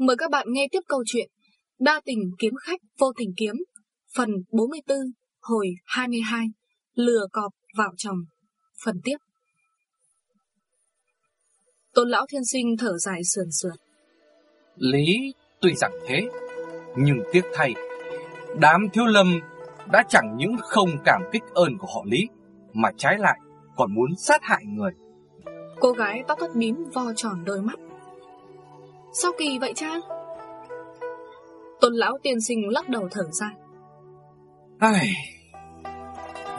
Mời các bạn nghe tiếp câu chuyện Đa tình kiếm khách vô tình kiếm Phần 44 Hồi 22 Lừa cọp vào chồng. Phần tiếp. Tôn lão thiên sinh thở dài sườn sườn. Lý tuy rằng thế Nhưng tiếc thay Đám thiếu lâm đã chẳng những không cảm kích ơn của họ Lý Mà trái lại còn muốn sát hại người. Cô gái tóc thất bím vo tròn đôi mắt Sao kỳ vậy cha? Tôn lão tiên sinh lắc đầu thở ra. Ai...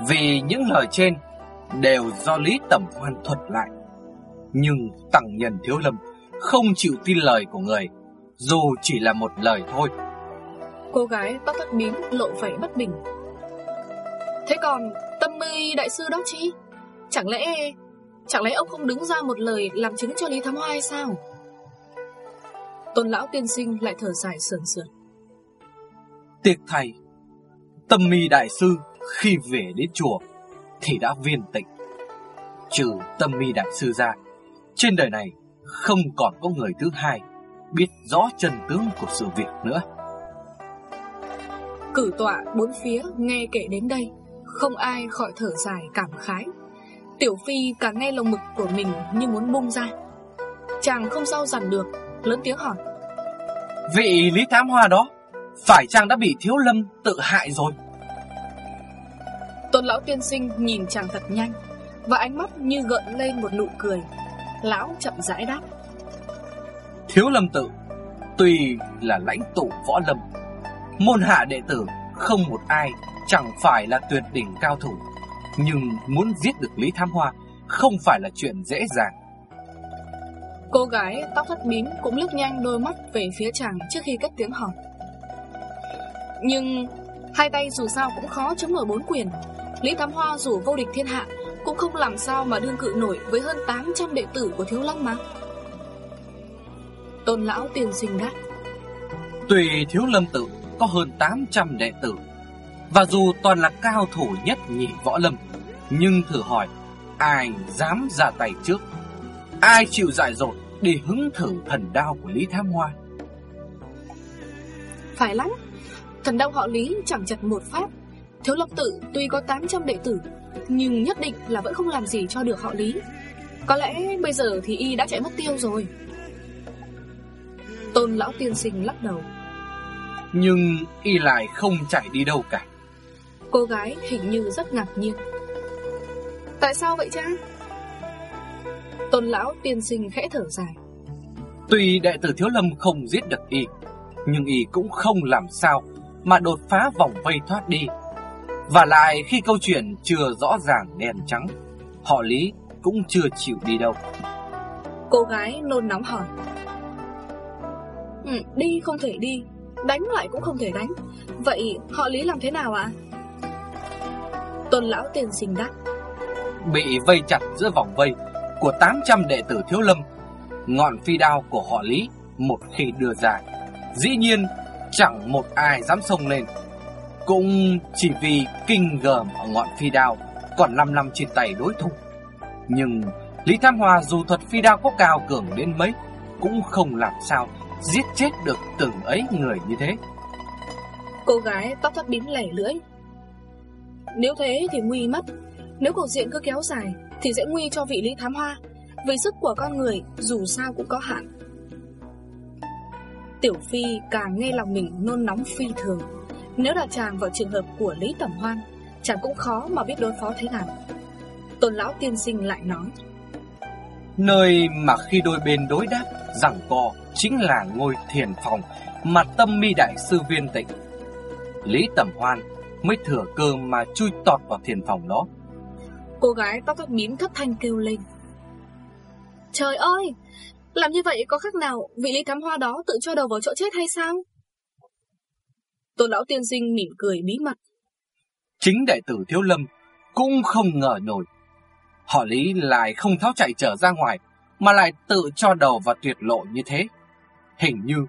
Vì những lời trên đều do Lý Tẩm Hoan thuật lại. Nhưng tăng nhân thiếu lâm không chịu tin lời của người Dù chỉ là một lời thôi. Cô gái tóc thất bím lộ vẻ bất bình. Thế còn tâm mê đại sư đó chi? Chẳng lẽ Chẳng lẽ ông không đứng ra một lời Làm chứng cho Lý Thám Hoa hay sao Tôn lão tiên sinh lại thở dài sườn sườn. Tiếc thầy Tâm mi đại sư khi về đến chùa Thì đã viên tịnh Trừ tâm mi đại sư ra Trên đời này không còn có người thứ hai Biết rõ chân tướng của sự việc nữa. Cử tọa bốn phía nghe kể đến đây Không ai khỏi thở dài cảm khái. Tiểu Phi càng nghe lồng mực của mình như muốn bung ra. Chàng không sao dằn được Lớn tiếng hỏi. Vị Lý Thám Hoa đó Phải chàng đã bị thiếu lâm tự hại rồi? Tôn lão tiên sinh nhìn chàng thật nhanh Và ánh mắt như gợn lên một nụ cười. Lão chậm rãi đáp. Thiếu lâm tự Tuy là lãnh tụ võ lâm Môn hạ đệ tử Không một ai Chẳng phải là tuyệt đỉnh cao thủ Nhưng muốn giết được Lý Tham Hoa Không phải là chuyện dễ dàng Cô gái, tóc thất bím, cũng lướt nhanh đôi mắt về phía chàng trước khi cất tiếng hỏi. Nhưng hai tay dù sao cũng khó chống nổi bốn quyền. Lý Thám Hoa dù vô địch thiên hạ, Cũng không làm sao mà đương cự nổi với hơn 800 đệ tử của Thiếu Lâm mà. Tôn lão tiền sinh đáp. Tùy Thiếu Lâm tự, có hơn 800 đệ tử. Và dù toàn là cao thủ nhất nhị võ lâm, Nhưng thử hỏi, Ai dám ra tay trước? Ai chịu dại dột? Để hứng thử thần đao của Lý Tham Hoa. Phải lắm. Thần đao họ Lý chẳng chặt một phát Thiếu Lâm tự tuy có 800 đệ tử Nhưng nhất định là vẫn không làm gì cho được họ Lý. Có lẽ bây giờ thì y đã chạy mất tiêu rồi. Tôn lão tiên sinh lắc đầu. Nhưng y lại không chạy đi đâu cả. Cô gái hình như rất ngạc nhiên. Tại sao vậy cha? Tôn lão tiên sinh khẽ thở dài. Tuy đệ tử Thiếu Lâm không giết được y Nhưng y cũng không làm sao Mà đột phá vòng vây thoát đi. Và lại khi câu chuyện chưa rõ ràng đen trắng Họ Lý cũng chưa chịu đi đâu. Cô gái nôn nóng hỏi. Ừ, Đi không thể đi Đánh lại cũng không thể đánh. Vậy họ Lý làm thế nào ạ? Tôn lão tiên sinh đáp. Bị vây chặt giữa vòng vây của 800 đệ tử thiếu lâm, Ngọn phi đao của họ Lý Một khi đưa ra, Dĩ nhiên chẳng một ai dám xông lên. Cũng chỉ vì kinh gờm ở ngọn phi đao Còn 5 năm trên tay đối thủ. Nhưng Lý Tham Hòa dù thuật phi đao có cao cường đến mấy, Cũng không làm sao giết chết được từng ấy người như thế. Cô gái tóc thắt bím lẻ lưỡi. Nếu thế thì nguy mất. Nếu cuộc diện cứ kéo dài thì sẽ nguy cho vị Lý Thám Hoa Vì sức của con người dù sao cũng có hạn Tiểu Phi càng nghe lòng mình nôn nóng phi thường Nếu là chàng vào trường hợp của Lý Tẩm Hoan, Chàng cũng khó mà biết đối phó thế nào Tôn lão tiên sinh lại nói, Nơi mà khi đôi bên đối đáp rằng co chính là ngôi thiền phòng mà tâm mi đại sư viên tịnh. Lý Tẩm Hoan mới thừa cơ mà chui tọt vào thiền phòng đó. Cô gái tóc tóc bím thất thanh kêu lên. Trời ơi, làm như vậy có khác nào vị Lý Thám Hoa đó tự cho đầu vào chỗ chết hay sao? Tôn lão tiên sinh mỉm cười bí mật. Chính đệ tử Thiếu Lâm cũng không ngờ nổi. Họ Lý lại không tháo chạy trở ra ngoài mà lại tự cho đầu vào tuyệt lộ như thế. Hình như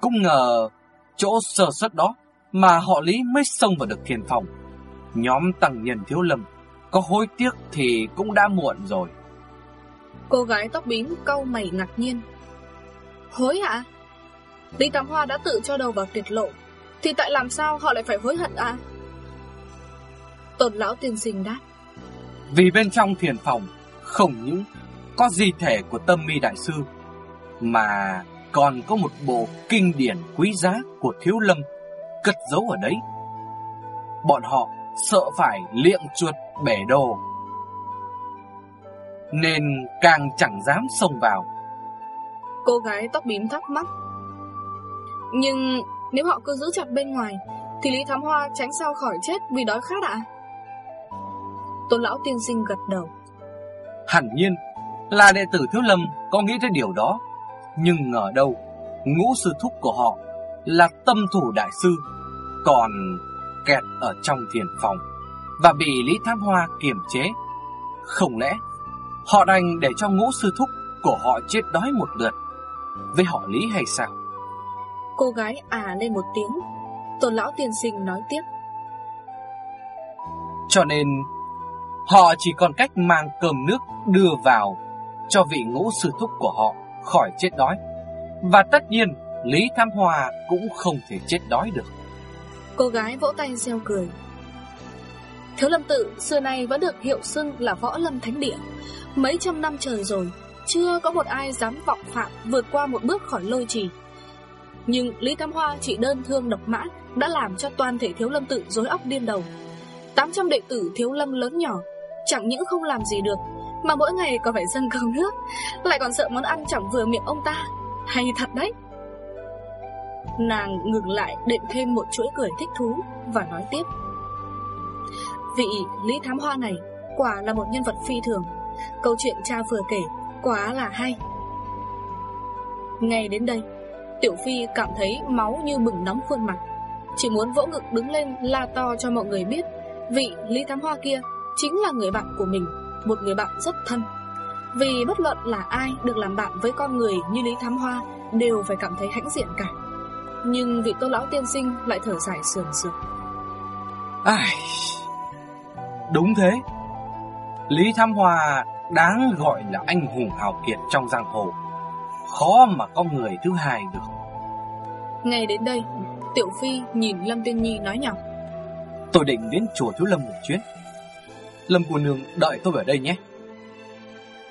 cũng ngờ chỗ sơ suất đó mà họ Lý mới xông vào được thiền phòng. Nhóm tăng nhân thiếu lâm có hối tiếc thì cũng đã muộn rồi. Cô gái tóc bím cau mày ngạc nhiên. Hối hả? Lý Tam Hoa đã tự cho đầu vào tuyệt lộ Thì tại làm sao họ lại phải hối hận à Tôn lão tiên sinh đáp Vì bên trong thiền phòng Không những có di thể của tâm mi đại sư Mà còn có một bộ kinh điển quý giá của thiếu lâm Cất giấu ở đấy Bọn họ sợ phải liệng chuột bể đồ. Nên càng chẳng dám xông vào. Cô gái tóc bím thắc mắc. Nhưng nếu họ cứ giữ chặt bên ngoài Thì Lý Thám Hoa tránh sao khỏi chết vì đói khát ạ? Tôn lão tiên sinh gật đầu. Hẳn nhiên là đệ tử Thiếu Lâm có nghĩ tới điều đó. Nhưng ngờ đâu Ngũ sư thúc của họ Là tâm thủ đại sư Còn kẹt ở trong thiền phòng Và bị Lý Thám Hoa kiềm chế. Không lẽ Họ đành để cho ngũ sư thúc Của họ chết đói một lượt? Với họ Lý hay sao? Cô gái à lên một tiếng. Tôn lão tiên sinh nói tiếp. Cho nên Họ chỉ còn cách mang cơm nước đưa vào Cho vị ngũ sư thúc của họ khỏi chết đói. Và tất nhiên Lý Tham Hòa cũng không thể chết đói được Cô gái vỗ tay reo cười. Thiếu lâm tự, xưa nay vẫn được hiệu xưng là võ lâm thánh địa. Mấy trăm năm trời rồi, Chưa có một ai dám vọng phạm vượt qua một bước khỏi lôi trì. Nhưng Lý Tam Hoa chỉ đơn thương độc mã, Đã làm cho toàn thể thiếu lâm tự rối óc điên đầu. 800 đệ tử thiếu lâm lớn nhỏ, Chẳng những không làm gì được, Mà mỗi ngày còn phải dâng cầu nước, Lại còn sợ món ăn chẳng vừa miệng ông ta. Hay thật đấy! Nàng ngừng lại đệm thêm một chuỗi cười thích thú Và nói tiếp. Vị Lý Thám Hoa này Quả là một nhân vật phi thường. Câu chuyện cha vừa kể quá là hay. Ngay đến đây, Tiểu Phi cảm thấy máu như bừng nóng khuôn mặt. Chỉ muốn vỗ ngực đứng lên la to cho mọi người biết, Vị Lý Thám Hoa kia Chính là người bạn của mình, Một người bạn rất thân. Vì bất luận là ai được làm bạn với con người như Lý Thám Hoa Đều phải cảm thấy hãnh diện cả. Nhưng vị tô lão tiên sinh lại thở dài sườn sườn Ai... Đúng thế. Lý Tham Hòa đáng gọi là anh hùng hào kiệt trong giang hồ. Khó mà có người thứ hai được. Ngay đến đây Tiểu Phi nhìn Lâm Tiên Nhi nói nhỏ. Tôi định đến chùa Thiếu Lâm một chuyến. Lâm cô nương đợi tôi ở đây nhé.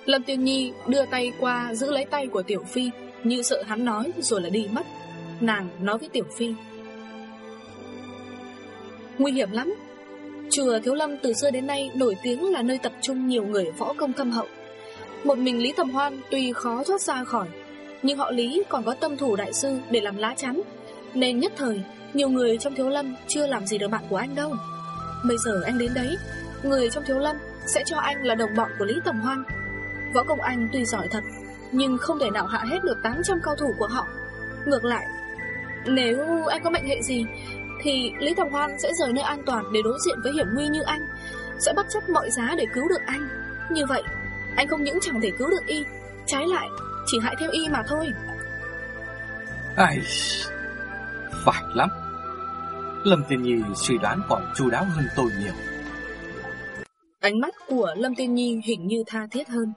Lâm Tiên Nhi đưa tay qua giữ lấy tay của Tiểu Phi Như sợ hắn nói rồi là đi mất Nàng nói với Tiểu Phi. Nguy hiểm lắm. Chùa Thiếu Lâm từ xưa đến nay nổi tiếng là nơi tập trung nhiều người võ công thâm hậu. Một mình Lý Thầm Hoan tuy khó thoát ra khỏi, Nhưng họ Lý còn có tâm thủ đại sư để làm lá chắn. Nên nhất thời, nhiều người trong Thiếu Lâm chưa làm gì được bạn của anh đâu. Bây giờ anh đến đấy, Người trong Thiếu Lâm sẽ cho anh là đồng bọn của Lý Tầm Hoan. Võ công anh tuy giỏi thật, Nhưng không thể nào hạ hết được 800 cao thủ của họ. Ngược lại nếu anh có mệnh hệ gì Thì Lý Tầm Hoan sẽ rời nơi an toàn Để đối diện với hiểm nguy như anh. Sẽ bất chấp mọi giá để cứu được anh. Như vậy anh không những chẳng thể cứu được y Trái lại chỉ hại theo y mà thôi. Ai... Phải lắm. Lâm Tiên Nhi suy đoán còn chu đáo hơn tôi nhiều. Ánh mắt của Lâm Tiên Nhi hình như tha thiết hơn.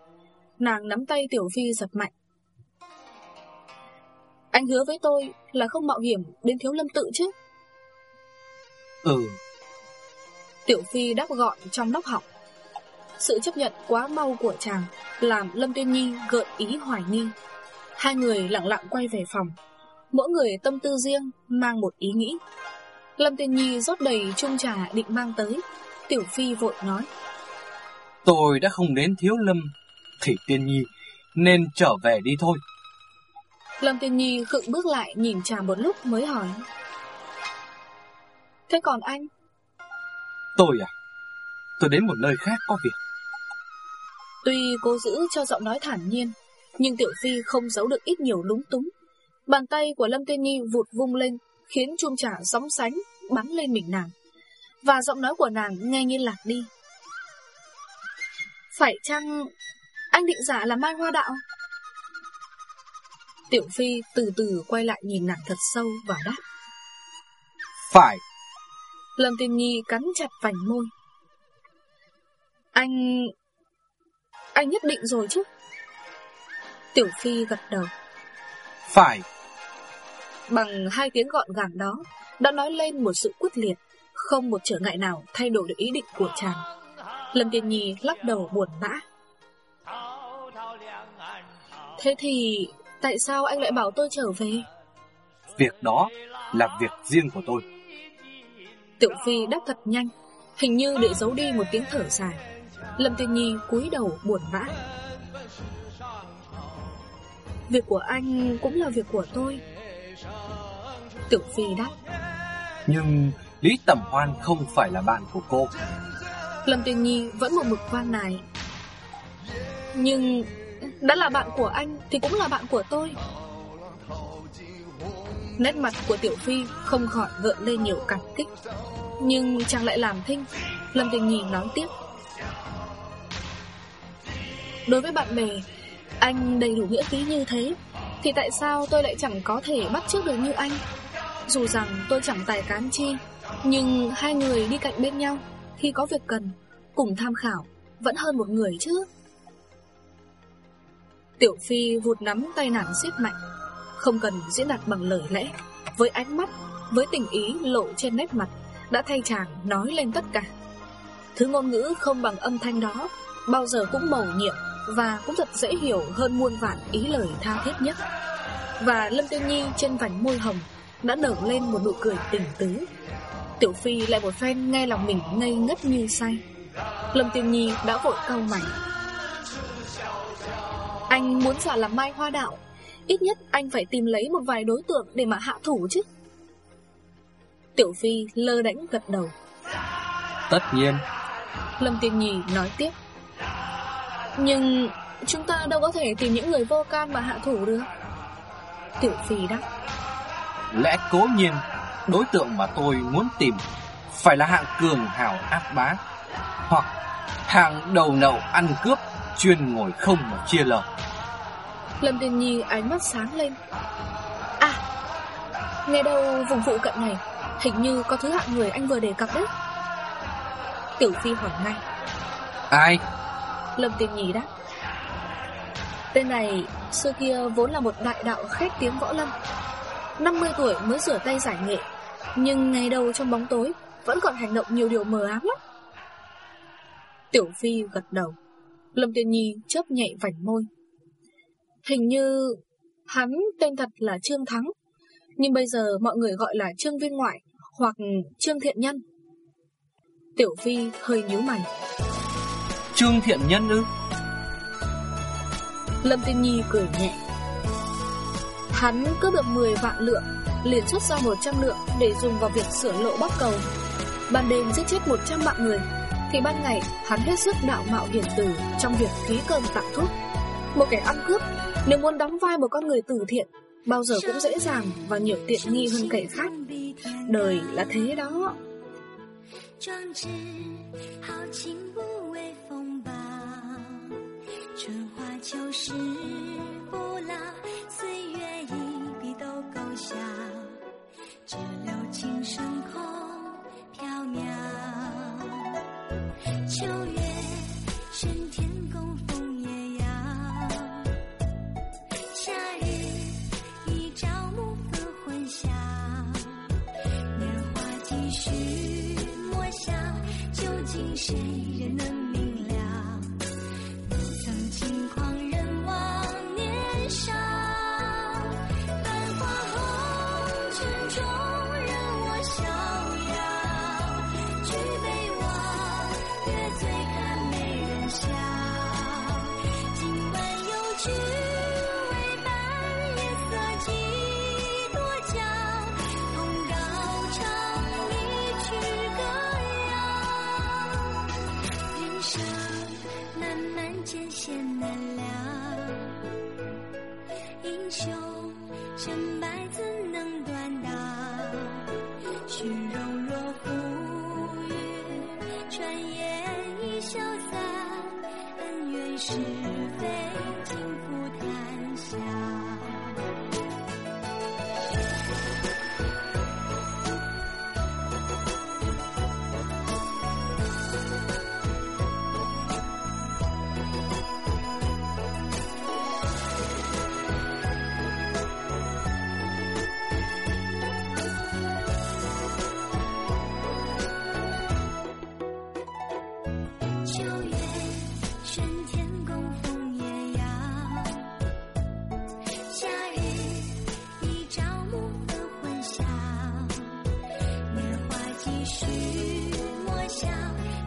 Nàng nắm tay Tiểu Phi giật mạnh Anh hứa với tôi là không mạo hiểm đến thiếu lâm tự chứ? Ừ. Tiểu Phi đáp gọn trong nóc học. Sự chấp nhận quá mau của chàng Làm Lâm Tiên Nhi gợi ý hoài nghi. Hai người lặng lặng quay về phòng. Mỗi người tâm tư riêng Mang một ý nghĩ. Lâm Tiên Nhi rót đầy chung trà định mang tới. Tiểu Phi vội nói. Tôi đã không đến thiếu lâm Thì Tiên Nhi nên trở về đi thôi Lâm Tiên Nhi khựng bước lại nhìn chàng một lúc mới hỏi. Thế còn anh? Tôi à? Tôi đến một nơi khác có việc. Tuy cô giữ cho giọng nói thản nhiên Nhưng Tiểu Phi không giấu được ít nhiều lúng túng. Bàn tay của Lâm Tiên Nhi vụt vung lên Khiến chuông trà sóng sánh Bắn lên mình nàng. Và giọng nói của nàng nghe như lạc đi. Phải chăng Anh định giả là Mai Hoa Đạo Tiểu Phi từ từ quay lại nhìn nàng thật sâu và đáp. Phải. Lâm Tiên Nhi cắn chặt vành môi. Anh... Anh nhất định rồi chứ? Tiểu Phi gật đầu. Phải. Bằng hai tiếng gọn gàng đó Đã nói lên một sự quyết liệt Không một trở ngại nào thay đổi được ý định của chàng. Lâm Tiên Nhi lắc đầu buồn bã. Thế thì Tại sao anh lại bảo tôi trở về? Việc đó là việc riêng của tôi. Tiểu Phi đáp thật nhanh Hình như để giấu đi một tiếng thở dài. Lâm Tiên Nhi cúi đầu buồn bã. Việc của anh cũng là việc của tôi. Tiểu Phi đáp. Nhưng Lý Tẩm Hoan không phải là bạn của cô. Lâm Tiên Nhi vẫn một mực van này Nhưng đã là bạn của anh Thì cũng là bạn của tôi. Nét mặt của Tiểu Phi Không khỏi gợn lên nhiều cảm kích, Nhưng chàng lại làm thinh, Lâm Tình Nhi nói tiếp. Đối với bạn bè, Anh đầy đủ nghĩa khí như thế, Thì tại sao tôi lại chẳng có thể bắt trước được như anh? Dù rằng tôi chẳng tài cán chi, Nhưng hai người đi cạnh bên nhau, Khi có việc cần, Cùng tham khảo, Vẫn hơn một người chứ. Tiểu Phi vụt nắm tay nàng siết mạnh. Không cần diễn đạt bằng lời lẽ, Với ánh mắt, Với tình ý lộ trên nét mặt, Đã thay chàng nói lên tất cả. Thứ ngôn ngữ không bằng âm thanh đó, Bao giờ cũng màu nhiệm Và cũng thật dễ hiểu hơn muôn vạn ý lời tha thiết nhất. Và Lâm Tiêu Nhi trên vành môi hồng Đã nở lên một nụ cười tình tứ. Tiểu Phi lại một phen nghe lòng mình ngây ngất như say. Lâm Tiêu Nhi đã vội cau mày anh muốn giả làm mai hoa đạo. Ít nhất anh phải tìm lấy một vài đối tượng Để mà hạ thủ chứ. Tiểu Phi lơ đánh gật đầu. Tất nhiên. Lâm Tiên Nhì nói tiếp. Nhưng chúng ta đâu có thể tìm những người vô can mà hạ thủ được. Tiểu Phi đáp. Lẽ cố nhiên Đối tượng mà tôi muốn tìm Phải là hạng cường hào ác bá Hoặc hạng đầu nậu ăn cướp Chuyên ngồi không mà chia lời. Lâm Tiên Nhi ánh mắt sáng lên. À Nghe đâu vùng phụ cận này Hình như có thứ hạng người anh vừa đề cập đấy. Tiểu Phi hỏi ngay. Ai? Lâm Tiên Nhi đáp. Tên này xưa kia vốn là một đại đạo khét tiếng võ lâm. 50 tuổi mới rửa tay giải nghệ Nhưng ngày đầu trong bóng tối Vẫn còn hành động nhiều điều mờ ám lắm. Tiểu Phi gật đầu Lâm Tiên Nhi chớp nhẹ vành môi. Hình như hắn tên thật là Trương Thắng Nhưng bây giờ mọi người gọi là Trương Viên Ngoại Hoặc Trương Thiện Nhân. Tiểu Phi hơi nhíu mày. Trương Thiện Nhân ư? Lâm Tiên Nhi cười nhẹ. Hắn cướp được 10 vạn lượng liền xuất ra 100 lượng Để dùng vào việc sửa lộ bắc cầu. Ban đêm giết chết 100 mạng người thì ban ngày hắn hết sức đạo mạo hiển từ trong việc ký cơm tặng thuốc. Một kẻ ăn cướp, nếu muốn đóng vai một con người tử thiện, bao giờ cũng dễ dàng và nhiều tiện nghi hơn kẻ khác. Đời là thế đó. Chỉ 秋月，升天宫，风也阳；夏日，一朝暮，分欢笑。年华几许，莫笑，究竟谁？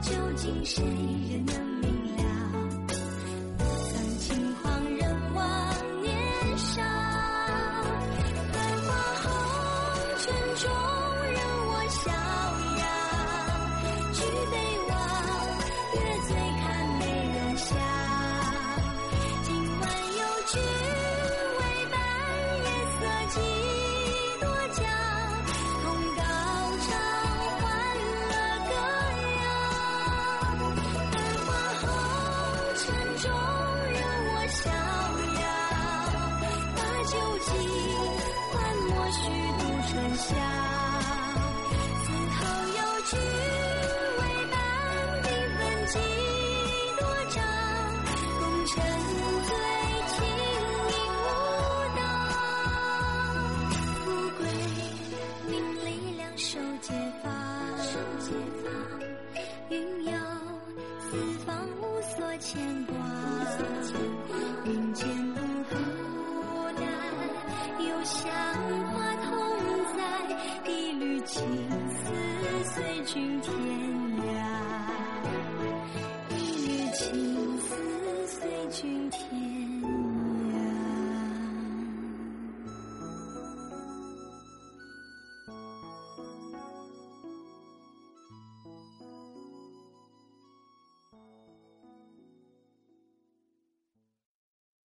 究竟谁人能明为君天涯。